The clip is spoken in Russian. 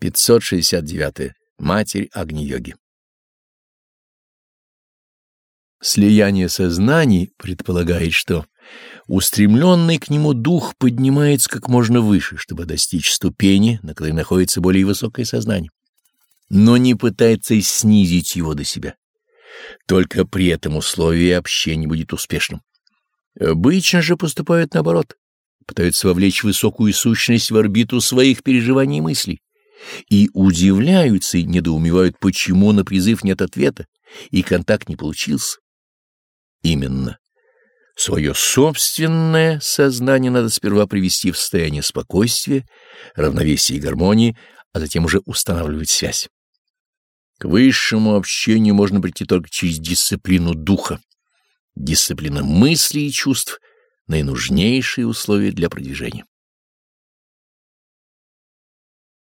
569. Матерь Агни-йоги. Слияние сознаний предполагает, что устремленный к нему дух поднимается как можно выше, чтобы достичь ступени, на которой находится более высокое сознание, но не пытается снизить его до себя. Только при этом условие общения будет успешным. Обычно же поступают наоборот, пытаются вовлечь высокую сущность в орбиту своих переживаний и мыслей и удивляются и недоумевают, почему на призыв нет ответа, и контакт не получился. Именно. Свое собственное сознание надо сперва привести в состояние спокойствия, равновесия и гармонии, а затем уже устанавливать связь. К высшему общению можно прийти только через дисциплину духа, дисциплина мыслей и чувств — наинужнейшие условия для продвижения.